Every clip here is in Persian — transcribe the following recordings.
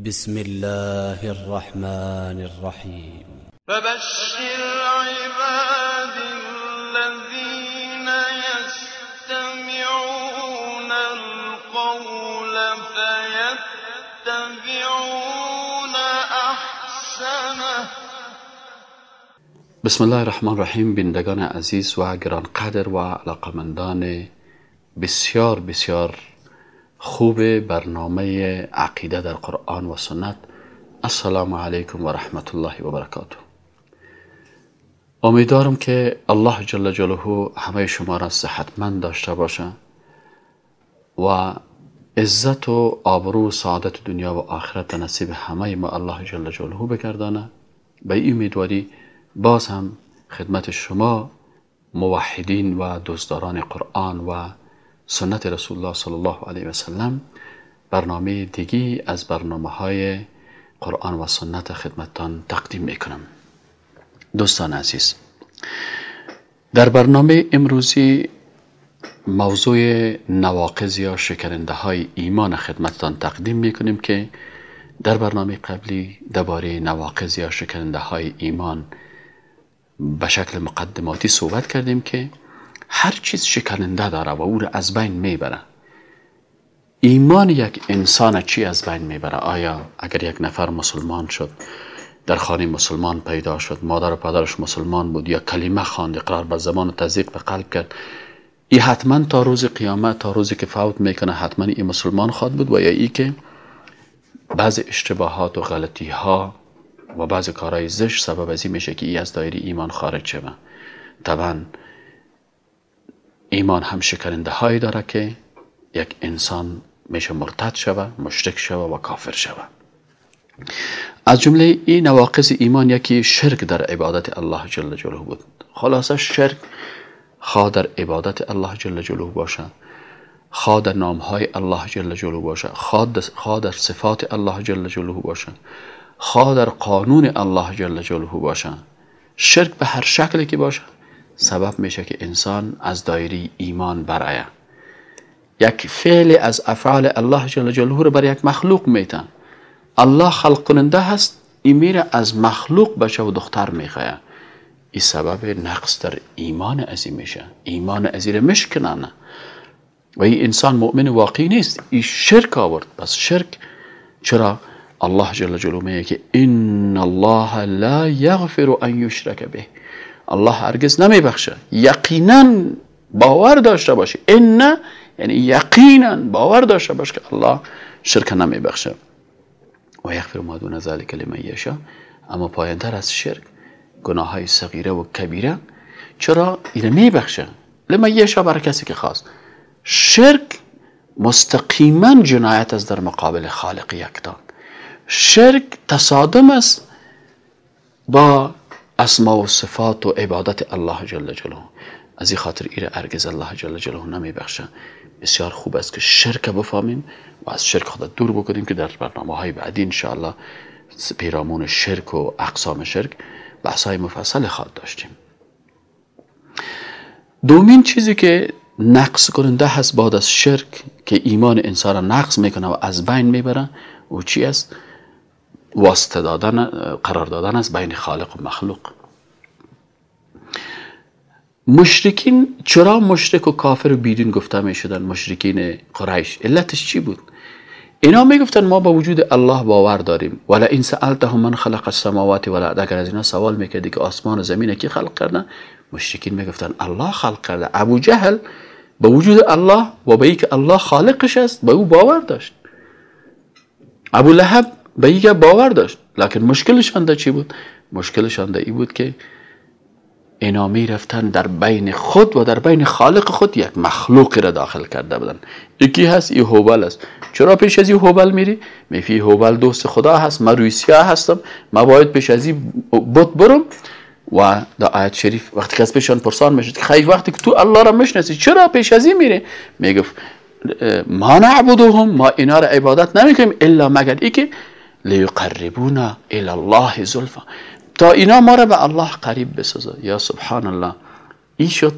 بسم الله الرحمن الرحيم. فبشر عباد الذين يستمعون القول فيتبعون أحسنه. بسم الله الرحمن الرحیم بینندگان عزیز و گرانقدر و علاقمندان بسیار بسیار خوب برنامه عقیده در قرآن و سنت. السلام علیکم و رحمت الله و برکاته. امیدوارم که الله جل جلاله همه شما را صحتمند داشته باشه و عزت و آبرو و سعادت دنیا و آخرت نصیب همه ما الله جل جلاله بگردانه. به این امیدواری باز هم خدمت شما موحدین و دوستداران قرآن و سنت رسول الله صلی الله علیه و سلم برنامه دیگی از برنامه های قرآن و سنت خدمتان تقدیم می‌کنم. دوستان عزیز در برنامه امروزی موضوع نواقض یا شکرنده های ایمان خدمتتان تقدیم می‌کنیم که در برنامه قبلی درباره نواقض یا شکرنده های ایمان به شکل مقدماتی صحبت کردیم که هر چیز شکننده داره و او را از بین می‌بره. ایمان یک انسان چی از بین می‌بره؟ آیا اگر یک نفر مسلمان شد در خانه مسلمان پیدا شد مادر و پدرش مسلمان بود یا کلمه خواند اقرار به زمان و تصدیق به قلب کرد ای حتما تا روز قیامت تا روزی که فوت می‌کنه حتما این مسلمان خواد بود و یا ای که بعض اشتباهات و غلطی ها و بعض کارهای زشت سبب از این میشه که ای از دایره ایمان خارج شوه. طبعا ایمان هم شکرنده هایی داره که یک انسان میشه مرتد شوه مشرک شوه و کافر شوه. از جمله این نواقص ایمان یکی شرک در عبادت الله جل جلاله بود. خلاصه شرک خواه در عبادت الله جل جلاله باشه. خواه در نامهای الله جل جلاله باشه. خواه در صفات الله جل جلاله باشه. خواه در قانون الله جل جلاله باشه. شرک به هر شکلی که باشه. سبب میشه که انسان از دایره ایمان برایه یک فعل از افعال الله جل جلاله رو بر یک مخلوق میتن. الله خلق کننده هست این میره از مخلوق بچه و دختر می‌خواه این سبب نقص در ایمان ازی میشه. ایمان ازی رو مشکنانه و این انسان مؤمن واقعی نیست. این شرک آورد. پس شرک چرا؟ الله جل جلاله میگه که ان الله لا یغفر ان یشرک به الله هرگز نمیبخشه یقینا باور داشته باشی ان یعنی یقینا باور داشته باش که الله شرک نمیبخشه و یغفر ما دون ذلك لمن یشاء اما پایانتر از شرک گناه های صغیره و کبیره چرا اینو میبخشه لمن یشاء برای کسی که خواست شرک مستقیما جنایت است در مقابل خالق یکتان شرک تصادم است با اسما و صفات و عبادت الله جل جلاله. از این خاطر ایره ارگز الله جل جلاله نمی بخشه بسیار خوب است که شرک بفهمیم و از شرک خود دور بکنیم که در برنامه های بعدی انشاءالله پیرامون شرک و اقسام شرک بحث های مفصل خواهد داشتیم. دومین چیزی که نقص کننده هست بعد از شرک که ایمان انسان را نقص می‌کنه و از بین می‌بره او چی است؟ واسطه دادن قرار دادن است بین خالق و مخلوق. مشرکین چرا مشرک و کافر و بیدین گفته می شدن مشرکین قریش؟ علتش چی بود؟ اینا می گفتن ما با وجود الله باور داریم. ولا این سألتهم من خلق السماوات والارض اگر از اینا سوال می‌کردی که آسمان و زمین کی خلق کردن؟ مشرکین می گفتن الله خلق کرده. ابو جهل با وجود الله و به که الله خالقش است به او باور داشت. ابو لهب به یک باور داشت. لکن مشکلشان در چی بود؟ مشکلشان در ای بود که اینا می رفتن در بین خود و در بین خالق خود یک مخلوقی را داخل کرده بودن. یکی هست؟ ای هوبل است. چرا پیش از این هوبل میری؟ میفی هوبل دوست خدا هست. من رویسیا هستم. من باید پیش از این بت برم. و در آیت شریف وقتی از پیشان پرسان می‌شد که خیلی وقتی که تو الله را می‌شناسی چرا پیش از این میری؟ می‌گفت ما نعبدهم ما اینا را عبادت نمی‌کنیم الا مگر ای که لیقربونا الى الله زلفا تا اینا ما را به الله قریب بسازه. یا سبحان الله این شد.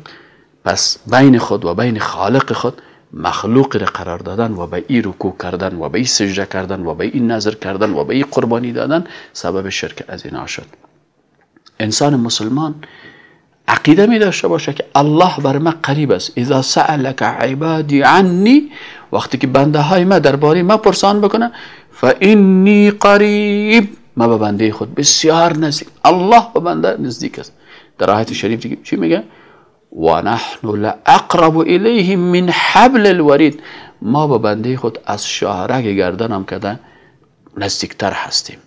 پس بین خود و بین خالق خود مخلوق را قرار دادن و به این رکوع کردن و به این سجده کردن و به این نظر کردن و به این قربانی دادن سبب شرک از اینا شد. انسان مسلمان عقیده می داشته باشه که الله بر من قریب است. اذا سألك عبادی عنی وقتی که بنده های ما درباره ما پرسان بکنه فانی قریب. ما به بنده خود بسیار نزدیک. الله به بنده نزدیک است. در آیت شریف دیگه چی میگه؟ و نحن لاقرب الیه من حبل الورید. ما به بنده خود از شاهرگ گردن هم کده نزدیکتر هستیم.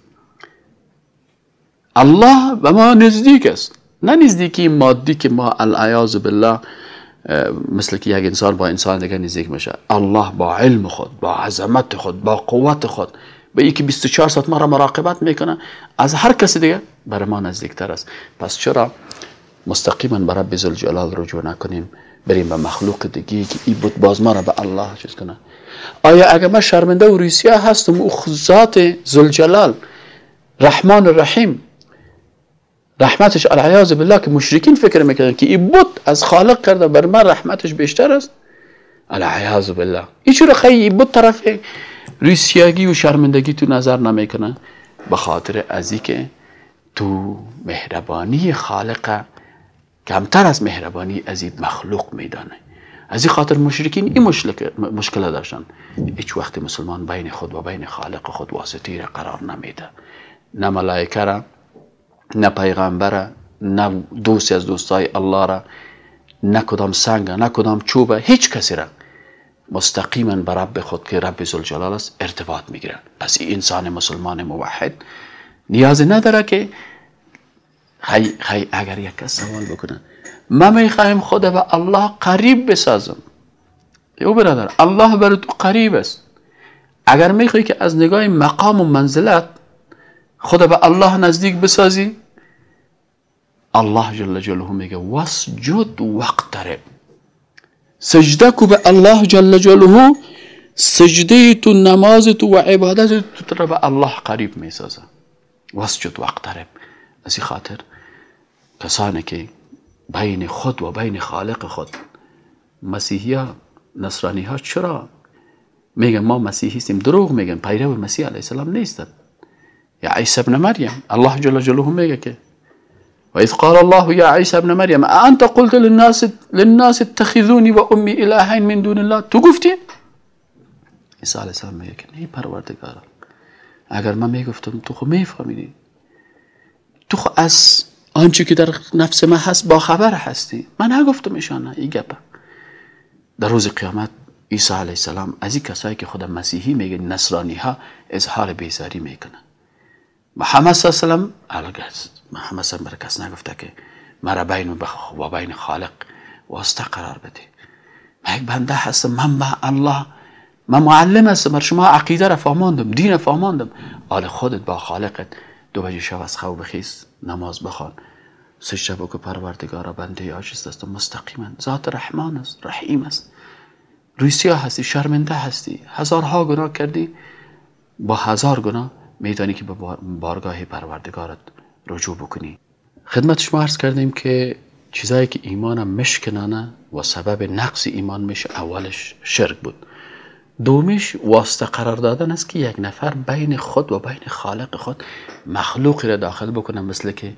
الله به ما نزدیک است. نه نزدیکی مادی که ما العیاذ بالله مثل که یک انسان با انسان دیگه نزدیک میشه. الله با علم خود با عظمت خود با قوت خود به یکی 24 ساعت ما را مراقبت می‌کنه. از هر کسی دیگه برای ما نزدیکتر است. پس چرا مستقیما به رب جلال رجوع نکنیم؟ بریم به مخلوق دیگه که ای بود باز ما را به الله چیز کنه. آیا اگر من شرمنده و ریسیا هستم او ذات زلجلال رحمان و رحیم رحمتش العیاذ بالله که مشرکین فکر می‌کردن که این بود از خالق کرده بر من رحمتش بیشتر است. العیاذ بالله. این چرا خیلی بود طرف ریسیاگی و شرمندگی تو نظر نمی‌کنه. به خاطر ازی که تو مهربانی خالق کمتر از مهربانی از مخلوق میدانه. از این خاطر مشرکین این مشکل داشتن. هیچ وقت مسلمان بین خود و بین خالق خود واسطی را قرار نمیده. نه ملائکه را نه پیغمبر نه دوستی از دوستای الله را. نه کدام سنگ نه کدام چوبه هیچ کسی را مستقیما به رب خود که رب زلجلال است ارتباط می‌گیرن. پس این انسان مسلمان موحد نیاز نداره که خی, خی اگر یک کس سوال بکنه ما می‌خوایم خود به الله قریب بسازم. او برادر الله بر تو قریب است. اگر می‌خوای که از نگاه مقام و منزلت خود به الله نزدیک بسازی الله جل جلاله میگه وسجد وقترب. سجده کو به الله جل جلاله سجده تو نماز تو و عبادت تو به الله قریب میسازه وسجد وقترب از خاطر کسانی که بین خود و بین خالق خود مسیحی ها نصرانی ها چرا میگن ما مسیحی هستیم دروغ میگن پیرو مسیح علیه السلام نیستن۔ یا عیسی ابن مریم الله جل جلاله میگه که وإذ قال الله يا عيسى ابن مريم أنت قلت للناس للناس اتخذوني وأمي إلهين من دون الله؟ تو عیسی علیه السلام میگه که نه اگر من می‌گفتم تو خو میفهمیدی. تو خو از آنچه که در نفس من هست با خبر هستی. من نگفتم ایشان این گپه در روز قیامت عیسی علیه السلام از این کسایی که خود مسیحی میگه نصرانی ها اظهار بیزاری می‌کنن. محمد صلی الله علیه و محمد صلی الله کس نگفته که مرا بین و بین خالق واسطه قرار بده. من یک بنده هستم من با الله من معلم هستم شما عقیده را فهماندم دین را فهماندم. آل خودت با خالقت دو بجه شب از خواب بخیز نماز بخوان. سجده بکو پروردگارا بنده عاجز است مستقیما. ذات رحمان است رحیم است. روی سیاه هستی شرمنده هستی. هزارها گناه کردی با هزار گناه میدانی که به بارگاه پروردگارت رجوع بکنی. خدمت شما عرض کردیم که چیزایی که ایمانم مشکنانه و سبب نقص ایمان میشه اولش شرک بود. دومیش واسطه قرار دادن است که یک نفر بین خود و بین خالق خود مخلوقی را داخل بکنه مثل که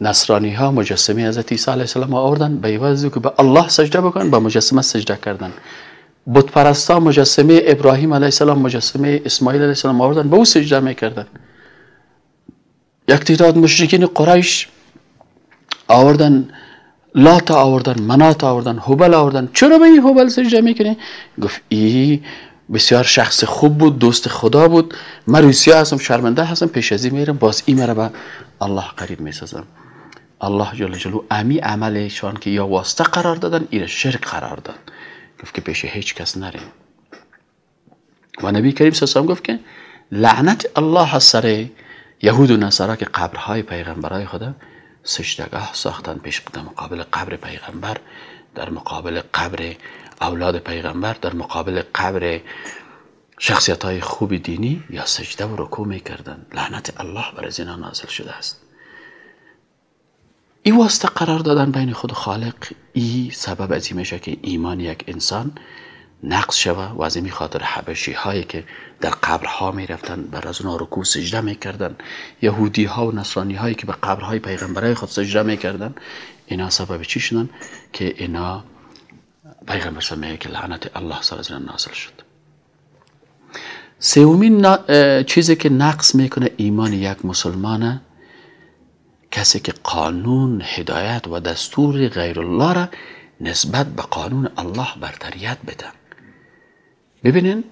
نصرانی ها مجسمه حضرت عیسی علیه السلام آوردن به عوض که به الله سجده بکنن به مجسمه سجده کردن. بت پرستا مجسمه ابراهیم علیه السلام مجسمه اسماعیل علیه السلام آوردن به او سجده می‌کردن یک تعداد مشرکین قریش آوردن لات آوردن منات آوردن هبل آوردن. چرا به این هبل سجده می‌کنی؟ گفت ای بسیار شخص خوب بود دوست خدا بود. من روسیه هستم شرمنده هستم پیش ازی میرم باز این مرا به الله قریب می‌سازم. الله جل جلو امی عملشان که یا واسطه قرار دادن این شرک قرار داد. گفت که پیش هیچ کس نریم و نبی کریم صلی گفت که لعنت الله سر یهود و نصارا که قبرهای پیغمبرای خدا سجدگاه ساختن پیش در مقابل قبر پیغمبر در مقابل قبر اولاد پیغمبر در مقابل قبر شخصیت های خوب دینی یا سجده و رکوع می‌کردن. لعنت الله بر زینا نازل شده است. این واسطه قرار دادن بین خود خالق ای سبب از میشه که ایمان یک انسان نقص شوه و از این خاطر حبشی هایی که در قبرها می رفتن بر از اونها رکوع سجده می کردن یهودی ها و نصرانی هایی که به قبرهای پیغمبرای خود سجده می کردن اینا سبب چی شدن؟ که اینا پیغمبر میگه که لعنت الله سر از نازل شد. سومین چیزی که نقص می‌کنه ایمان یک مسلمانه کسی که قانون هدایت و دستور غیر الله را نسبت به قانون الله برتریت بده. ببینین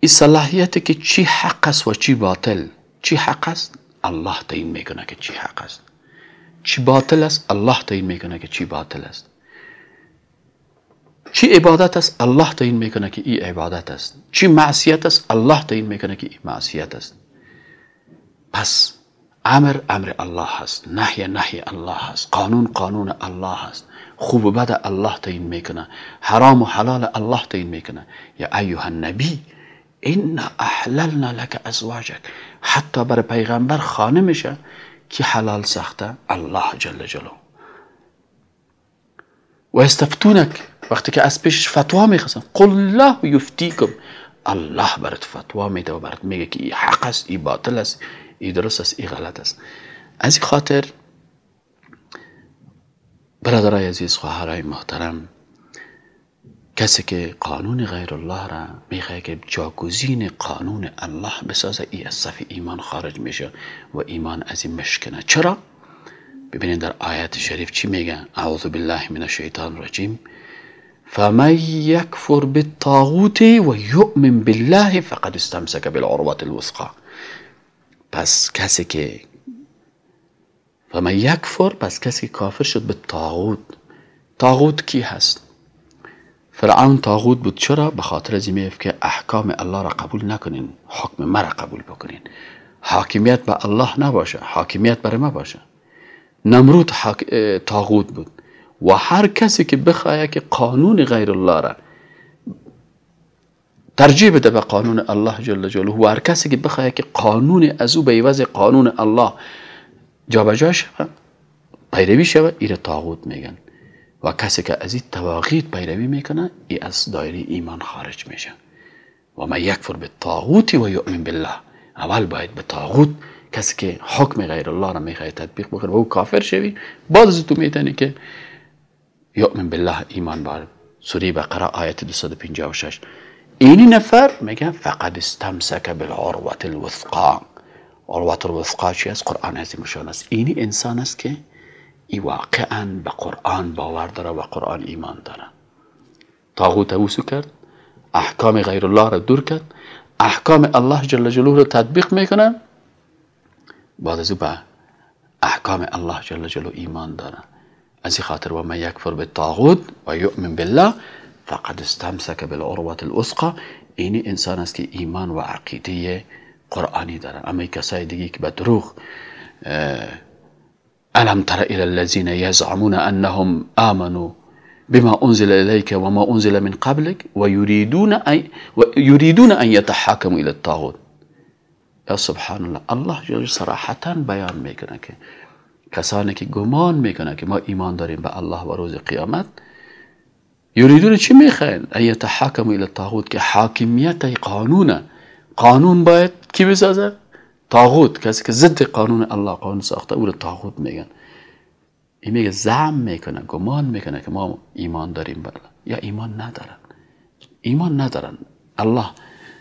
این صلاحیت که چی حق است و چی باطل چی حق است؟ الله تعیین می‌کنه که چی حق است. چی باطل است؟ الله تعیین می‌کنه که چی باطل است. چی عبادت است؟ الله تعیین می‌کنه که این عبادت است. چی معصیت است؟ الله تعیین می‌کنه که این معصیت است. پس أمر أمر الله هست. نهی نهی الله هست. قانون قانون الله هست. خوب و بد الله تعیین میکنه. حرام و حلال الله تعیین میکنه. یا ایها النبی این احللنا لك ازواجك. حتی بر پیغمبر خانه میشه که حلال سخته الله جل جلاله. و استفتونک. وقتی که از پیشش فتوا میخواستن قل الله یفتیکم. الله برات فتوا میده و برات میگه که این حق است این باطل است این درست است این غلط است. از این خاطر برادرای عزیز خواهرای محترم کسی که قانون غیر الله را می‌خواه که جاگزین قانون الله بسازه ای از صف ایمان خارج میشه و ایمان از این مشکنه چرا؟ ببینید در آیت شریف چی میگه؟ اعوذ بالله من الشیطان الرجیم. فمن یکفر بالطاغوت و یؤمن بالله فقد استمسک بالعروة الوثقى. پس کسی که فمن یکفر پس کسی که کافر شد به طاغوت. طاغوت کی هست؟ فرعون طاغوت بود. چرا؟ به خاطر از که احکام الله را قبول نکنین حکم مرا قبول بکنین. حاکمیت به الله نباشه حاکمیت برای ما باشه. نمرود طاغوت بود. و هر کسی که بخواه که قانون غیر الله را ترجیح بده به قانون الله جل جلاله. و هر کسی که بخواه که قانون از او به عوض قانون الله جابجا شود پیروی شود ایره طاغوت میگن. و کسی که از این تواغیت پیروی می‌کنه ای از دایره ایمان خارج میشه. و ما یکفر به طاغوتی و یؤمن بالله. اول باید به طاغوت کسی که حکم غیر الله را می‌خواد تطبیق بکنه و او کافر شوی بعد از تو می‌تونی که یؤمن بالله ایمان بار. سوره بقره آیت 256 اینی نفر؟ میگه فقد استمسک بالعروة الوثقا عروة الوثقا چی است قرآن عظیم شان است اینی إنسان است که ای واقعا به قرآن باور داره و قرآن ایمان داره. طاغوت اوسو کرد احکام غیر الله را دور کرد. احکام الله جل جلاله را تطبیق میکنه. بعد از به احکام الله جل جلاله ایمان داره. از خاطر و من یکفر به طاغوت و یؤمن بالله. فقد استمسک بالعروة الوثقا اینی إنسان است که ایمان و عقیده قرآنی داره أما کسای دیگه که به دروغ ألم تر إلى الذين يزعمون أنهم آمنوا بما أنزل إليك وما أنزل من قبلك ويريدون ان ويريدون أن يتحاكموا إلى الطاغوت. یا سبحان الله. الله جل صراحتا بیان میکنه که کسانی که گمان میکنه که ما ایمان داریم به الله و روز قیامت یریدون چی می‌خواین ان یتحاکموا الى الطاغوت که حاکمیت قانونه قانون باید کی بسازه طاغوت. کسی که ضد قانون الله قانون ساخته. او رو طاغوت میگن این میگه زعم می‌کنه گمان می‌کنه که ما ایمان داریم بله یا ایمان ندارن. ایمان ندارن. الله.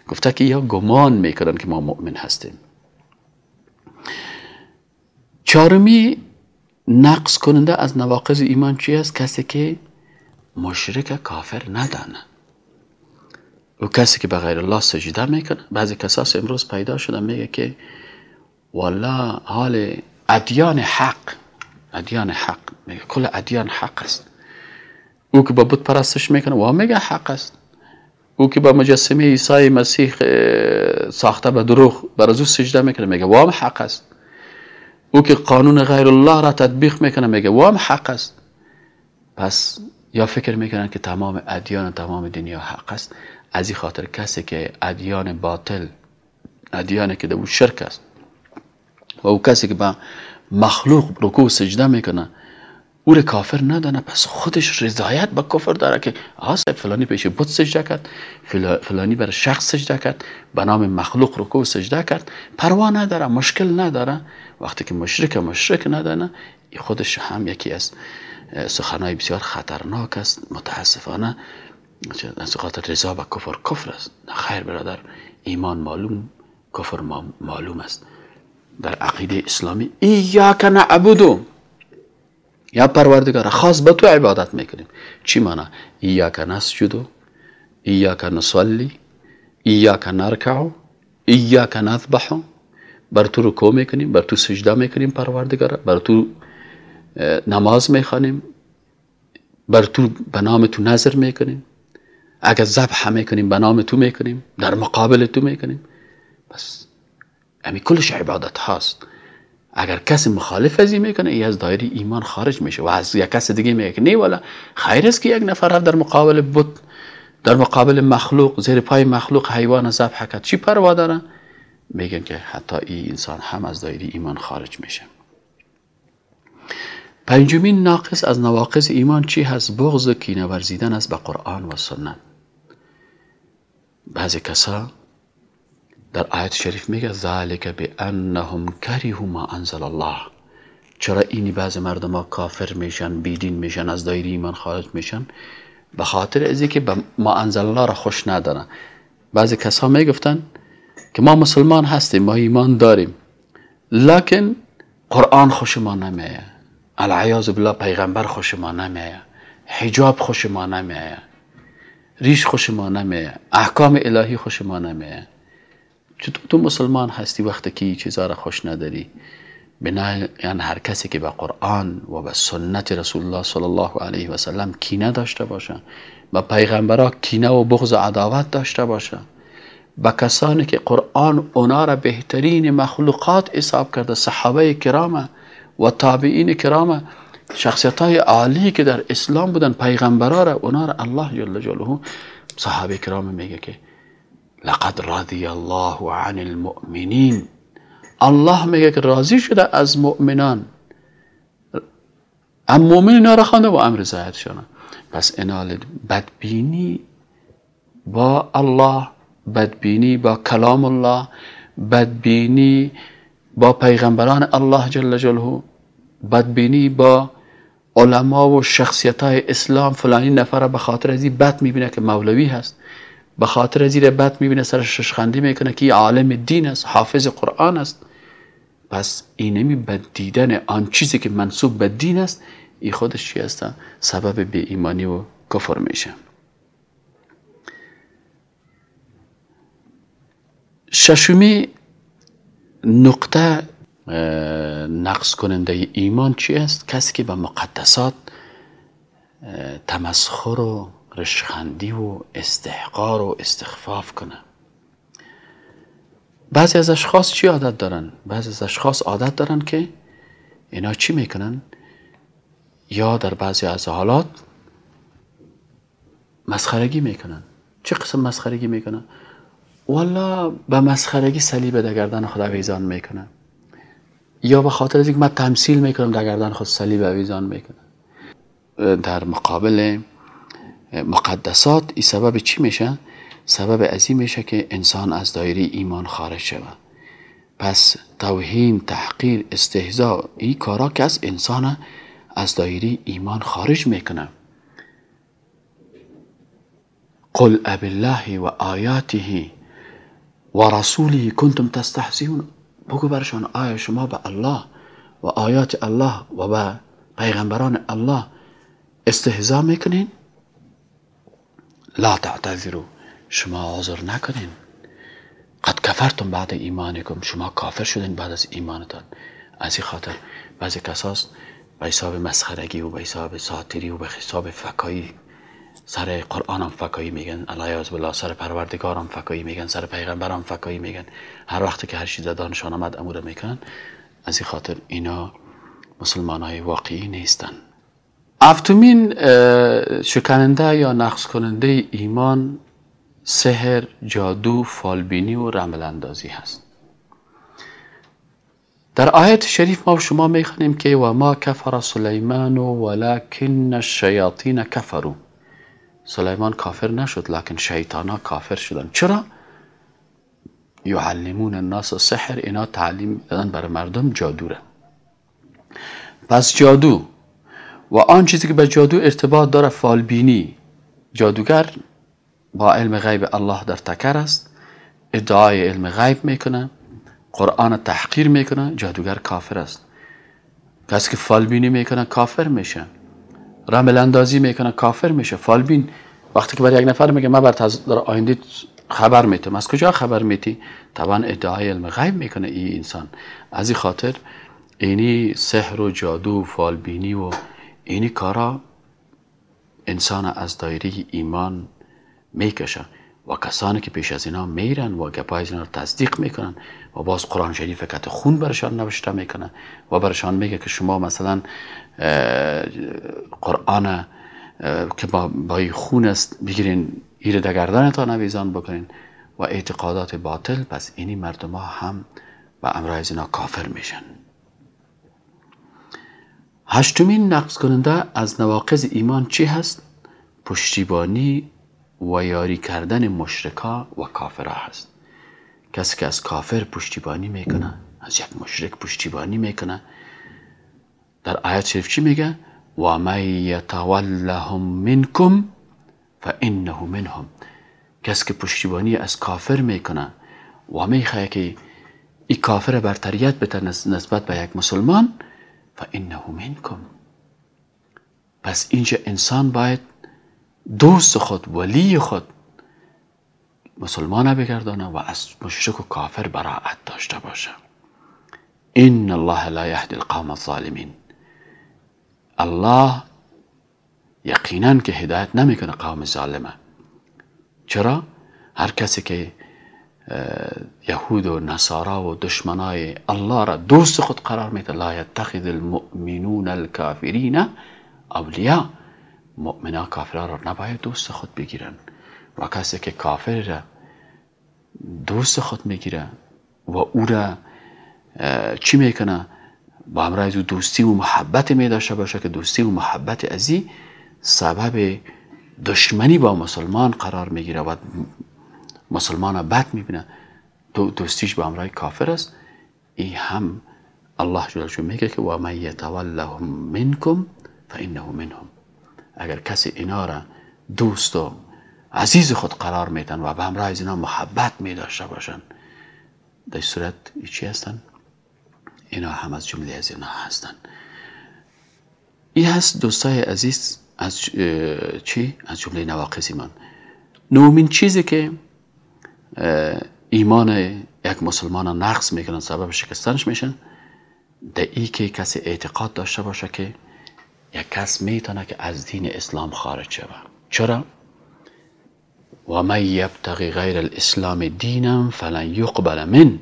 گفته که یا گمان می‌کنن که ما مؤمن هستیم. چهارمی نقص کننده از نواقض ایمان چی است؟ کسی که مشرک کافر ندانه. و کسی که به غیر الله سجده می‌کنه. بعضی کساس امروز پیدا شده میگه که والا حال ادیان حق ادیان حق. میگه کل ادیان حق است. او که با بت پرستش می‌کنه و میگه حق است. او که با مجسمه عیسی مسیح ساخته به دروغ بر سجده می‌کنه میگه وام حق است. او که قانون غیر الله را تطبیق می‌کنه میگه وام حق است. پس یا فکر می‌کنن که تمام ادیان و تمام دنیا حق است؟ از این خاطر کسی که ادیان باطل ادیانی که در شرک است و او کسی که با مخلوق رکوع سجده می‌کنه او رو کافر ندانه پس خودش رضایت به کفر داره که آسه فلانی پیش بت سجده کرد فلانی بر شخص سجده کرد به نام مخلوق رکوع سجده کرد. پروا نداره مشکل نداره. وقتی که مشرک مشرک ندانه خودش هم یکی از سخنهای بسیار خطرناک است متاسفانه. از خاطر رضا به کفر کفر است. خیر برادر ایمان معلوم کفر معلوم است. در عقیده اسلامی ایاک نعبدو. یا پروردگار خاص به تو عبادت می‌کنیم. چی معنی؟ ایاک نسجدو. ایاک نصلی. ایاک نرکعو. ایاک نذبحو. بر تو رکوع می‌کنیم. بر تو سجده می‌کنیم پروردگار بر تو نماز می‌خوانیم. بر تو به نام تو نظر می‌کنیم. اگر ذبح می‌کنیم به نام تو می‌کنیم. در مقابل تو می‌کنیم. بس همین کلش عبادت هاست. اگر کسی مخالف ازی می‌کنه ای از دایره ایمان خارج میشه و از یک کس دیگه میگه نه والا خیر است که یک نفر در مقابل بت در مقابل مخلوق زیر پای مخلوق حیوان ذبح کرد. چی پروا داره؟ میگن که حتی این انسان هم از دایره ایمان خارج میشه. پنجمین ناقص از نواقص ایمان چی هست؟ بغض کینه ورزیدن است به قرآن و سنت. بعضی کسا در آیت شریف میگه ذالک بانهم کرهوا ما انزل الله. چرا اینی بعض مردم ها کافر میشن بیدین میشن از دایره ایمان خارج میشن؟ به خاطر ازی که به ما انزل الله را خوش ندارن. بعضی کسا می‌گفتن که ما مسلمان هستیم ما ایمان داریم. لکن قرآن خوش ما نمیه. العیاذ بالله پیغمبر خوش ما حجاب خوش ما نمیه ریش خوش ما نمیه احکام الهی خوش ما چطور تو مسلمان هستی وقتی که چیزا را خوش نداری؟ بنا یعنی هر کسی که به قرآن و به سنت رسول الله صلی الله علیه و سلم کینه داشته باشه به پیغمبرا کینه و بغض و عداوت داشته باشه به کسانی که قرآن اونا را بهترین مخلوقات حساب کرده صحابه کرام و تابعین کرام شخصیت های عالی که در اسلام بودن پیغمبرا را اونا را الله جل جلاله صحابه کرام میگه که لقد رضی الله عن المؤمنین. الله میگه که راضی شده از مؤمنان. ام مؤمنین را خانده و امر شده. پس انال بدبینی با الله بدبینی با کلام الله بدبینی با پیغمبران الله جل جلاله بدبینی با علما و شخصیت های اسلام فلانی نفر به خاطر ازی بد می‌بینه که مولوی هست. به خاطر ازی بد می‌بینه سر ششخندی می‌کنه که عالم دین است حافظ قرآن است. پس اینمی بد دیدن آن چیزی که منصوب به دین است. ای خودش چی است سبب بی ایمانی و کفر میشه. ششمی نقطه نقص کننده ایمان چی است کسی که به مقدسات تمسخر و رشخندی و استحقار و استخفاف کنه بعضی از اشخاص چی عادت دارن؟ بعضی از اشخاص عادت دارن که اینا چی می‌کنن؟ یا در بعضی از حالات مسخرگی می‌کنن چه قسم مسخرگی می‌کنن؟ والا به مسخرگی صلیب در گردن خود اویزان می‌کنن یا به خاطر از اینکه من تمثیل می‌کنم در گردن خود صلیب اویزان می‌کنن در مقابل مقدسات این سبب چی میشه؟ سبب از میشه که انسان از دایره ایمان خارج شود. پس توهین تحقیر استهزا این کارا که از انسان از دایره ایمان خارج می‌کنه. قل اب الله و آیاته و رسوله کنتم تستحزیون بگو برشان آیا شما به الله و آیات الله و به پیغمبران الله استهزا می‌کنین؟ لا تعتذروا شما عذر نکنین. قد کفرتم بعد ایمانکم شما کافر شدین بعد از ایمانتان. از این خاطر بعضی کساس به حساب مسخرگی و به حساب ساتری و به حساب فکایی سر قرآن هم فکایی میگن الله بالله سر پروردگار هم فکایی میگن سر پیغمبر هم فکایی میگن. هر وقت که هر چیز دانشان آمد امور می‌کنن از این خاطر اینا مسلمان های واقعی نیستن. افتومین شکننده یا نقص کننده ایمان سحر، جادو، فالبینی و رمل اندازی هست. در آیت شریف ما شما می‌خوانیم که و ما کفر سلیمان ولکن الشیاطین کفروا. سلیمان کافر نشد لکن شیطانا کافر شدن. چرا؟ یعلمون الناس سحر اینا تعلیم دادن برای مردم جادوره. پس جادو و آن چیزی که به جادو ارتباط داره فالبینی. جادوگر با علم غیب الله در تکر است ادعای علم غیب می‌کنه قرآن تحقیر می‌کنه جادوگر کافر است. کسی که فالبینی می‌کنه کافر میشه. رمل اندازی می‌کنه کافر میشه. فالبین وقتی که برای یک نفر میگه من بر در آینده خبر میتم از کجا خبر میتی؟ طبعا ادعای علم غیب می‌کنه این انسان. از این خاطر اینی سحر و جادو و فالبینی و اینی کارا انسان از دایره ایمان می‌کشه. و کسانی که پیش از اینا میرن و گپای اینا رو تصدیق می‌کنن و باز قرآن شریف کت خون برشان نوشته می‌کنه و برشان میگه که شما مثلا قرآن که با, با خون است بگیرین ایر تا نویزان بکنین و اعتقادات باطل پس اینی مردم ها هم به امرای اینا کافر میشن هشتمین نقص کننده از نواقض ایمان چی هست؟ پشتیبانی و یاری کردن مشرکا و کافرها هست. کسی که از کافر پشتیبانی می‌کنه از یک مشرک پشتیبانی می‌کنه. در آیت شریف چی میگه؟ و من یتولهم منکم فانه منهم. کسی که پشتیبانی از کافر می‌کنه و می‌خواه که این کافر برتریت بده نسبت به یک مسلمان فانه منکم. پس اینجا انسان باید دوست خود ولی خود مسلمان بگردانه و از مشرک و کافر براعت داشته باشه. این الله لا یهدی القوم الظالمین. الله یقینا که هدایت نمی‌کنه قوم ظالمه. چرا؟ هر کسی که یهود و نصارا و دشمنای الله را دوست خود قرار میده لا یتخذ المؤمنون الكافرین اولیاء. مؤمنا کافرها را نباید دوست خود بگیرن. و کسی که کافر را دوست خود می‌گیره و او را چی می‌کنه؟ با امرای دوستی و محبت می داشته باشه که دوستی و محبت ازی سبب دشمنی با مسلمان قرار می‌گیره و مسلمان بد می‌بینه. دو دوستیش با امرای کافر است. ای هم الله جل میگه که و من یتولهم منکم فانه منهم. اگر کسی اینا را دوست و عزیز خود قرار میدن و به همراه از اینا محبت می داشته باشن در صورت چی هستن؟ اینا هم از جمله از اینا هستن این هست دوستای عزیز از چی؟ از جمله نواقص ایمان نومین چیزی که ایمان یک مسلمان نقص می‌کنن سبب شکستنش میشن در ای که کسی اعتقاد داشته باشه که یک کس می‌تونه که از دین اسلام خارج شود. چرا؟ و من یبتغی غیر الاسلام دینم فلن یقبل من.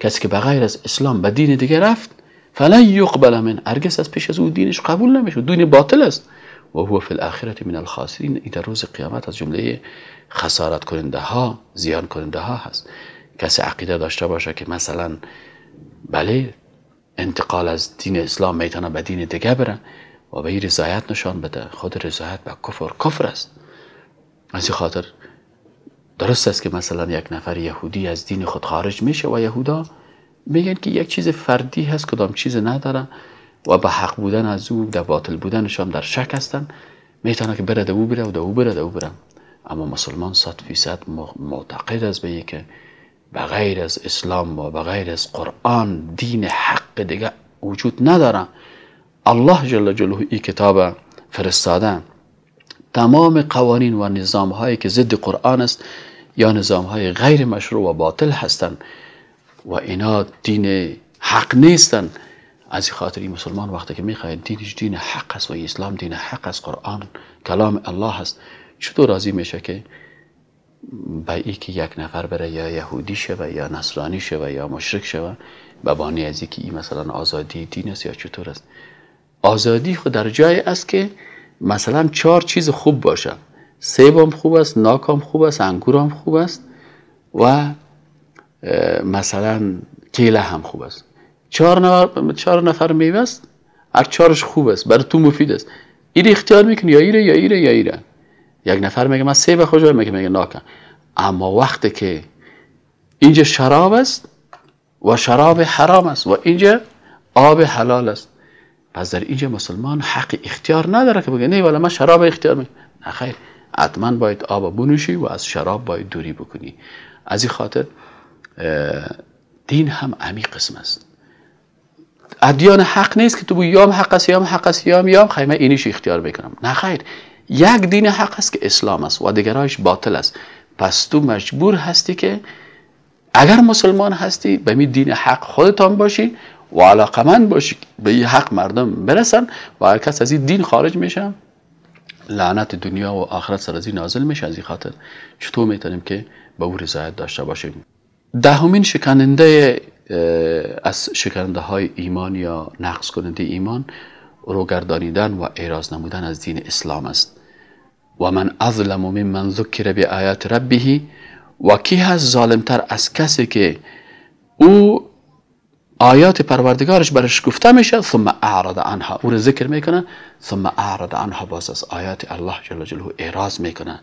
کسی که بغیر از اسلام به دین دیگه رفت فلن یقبل من. ارگس از پیش از او دینش قبول نمیشه دین باطل است. و هو فی الاخرت من الخاسرین. این در روز قیامت از جمله خسارت کننده ها زیان کننده ها هست. کسی عقیده داشته باشه که مثلا بله انتقال از دین اسلام می‌تونه به دین دیگه بره. و به رضایت نشان بده. خود رضایت به کفر. کفر است. از این خاطر درست است که مثلا یک نفر یهودی از دین خود خارج میشه و یهودا میگن که یک چیز فردی هست کدام چیز نداره و به حق بودن از او در باطل بودنش هم در شک هستن. می‌تونه که بره او بره و دو بره دو بره اما مسلمان صد فیصد معتقد است به که بغیر از اسلام و بغیر از قرآن دین حق دیگه وجود نداره. الله جل جلاله این کتاب فرستاده. تمام قوانین و نظام هایی که ضد قرآن است یا نظام های غیر مشروع و باطل هستند و اینا دین حق نیستند. از خاطر این مسلمان وقتی که می‌خواهد دینش دین حق است و اسلام دین حق است قرآن کلام الله است چطور راضی میشه که به ای که یک نفر بره یا یهودی شوه یا نصرانی شوه یا مشرک شوه به بانی از که این مثلا آزادی دین است یا چطور است؟ آزادی خود در جای است که مثلا چهار چیز خوب باشه سیب هم خوب است ناک هم خوب است انگور هم خوب است و مثلا کیله هم خوب است. چهار نفر چهار نفر میوه است هر چهارش خوب است برای تو مفید است. این اختیار می‌کنی یا ایره یا ایره یا ایره. یک نفر میگه من سه خوش میگه میگه ناکن اما وقتی که اینجا شراب است و شراب حرام است و اینجا آب حلال است. پس در اینجا مسلمان حق اختیار نداره که بگه نه ولی من شراب اختیار می نه خیر. حتما باید آب بنوشی و از شراب باید دوری بکنی. از این خاطر دین هم عمیق قسم است. ادیان حق نیست که تو بگی یام حق است یام حق است یام یام. خیمه اینیش اختیار بکنم. نه خیر. یک دین حق است که اسلام است و دیگرایش باطل است. پس تو مجبور هستی که اگر مسلمان هستی به می دین حق خودتان باشی و علاقمند باشی به این حق مردم برسن و هر کس از این دین خارج میشه لعنت دنیا و آخرت سر از این نازل میشه از این خاطر. چطور می‌تونیم که به او رضایت داشته باشیم؟ دهمین شکننده از شکننده های ایمان یا نقص کننده ایمان روگردانیدن و اعراض نمودن از دین اسلام است. و من اظلم من ذکر به آیات ربه و کی هست ظالمتر از کسی که او آیات پروردگارش برش گفته میشه ثم اعرض عنها. او رو ذکر می‌کنه ثم اعرض عنها باز از آیات الله جل جلاله اعراض می‌کنه.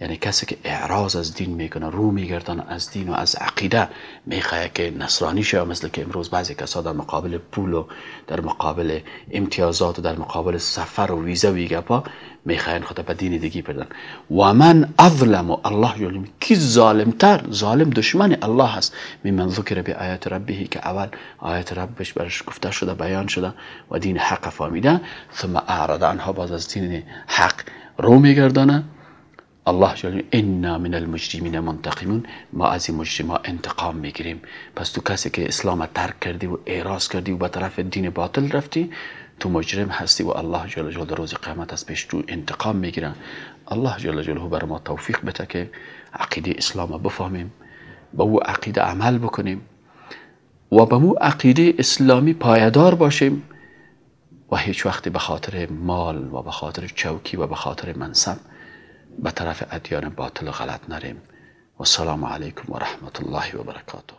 یعنی کسی که اعراض از دین می‌کنه رو میگردن از دین و از عقیده می‌خواه که نصرانی شه مثل که امروز بعضی کسا در مقابل پول و در مقابل امتیازات و در مقابل سفر و ویزا و گپا می‌خواین خود به دین دیگی پردن و من اظلم و الله یعلم. کی ظالمتر؟ ظالم دشمن الله هست. من ذکر به آیات ربه که اول آیات ربش برش گفته شده بیان شده و دین حق فهمیده ثم اعرض عنها باز از دین حق رو میگردانه. الله جل انا من المجرمین منتقمون ما از این مجرما انتقام می‌گیریم پس تو کسی که اسلام ترک کردی و اعراض کردی و به طرف دین باطل رفتی تو مجرم هستی و الله جل جلاله روز قیامت از پیش تو انتقام می‌گیرن الله جل جلاله بر ما توفیق بده که عقیده اسلام بفهمیم با او عقیده عمل بکنیم و به مو عقیده اسلامی پایدار باشیم و هیچ وقت به خاطر مال و به خاطر چوکی و به خاطر منصب به طرف ادیان باطل غلط نریم. و السلام علیکم و رحمت الله و برکاته